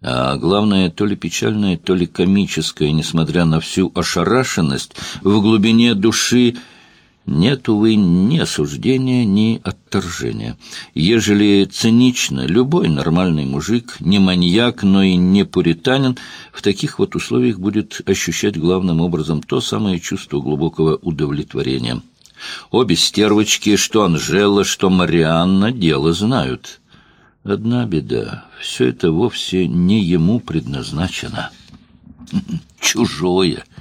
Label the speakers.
Speaker 1: А главное, то ли печальное, то ли комическое, несмотря на всю ошарашенность, в глубине души нет, увы, ни осуждения, ни отторжения. Ежели цинично, любой нормальный мужик, не маньяк, но и не пуританин, в таких вот условиях будет ощущать главным образом то самое чувство глубокого удовлетворения. Обе стервочки, что Анжела, что Марианна, дело знают. Одна беда — все это вовсе не ему предназначено. Чужое —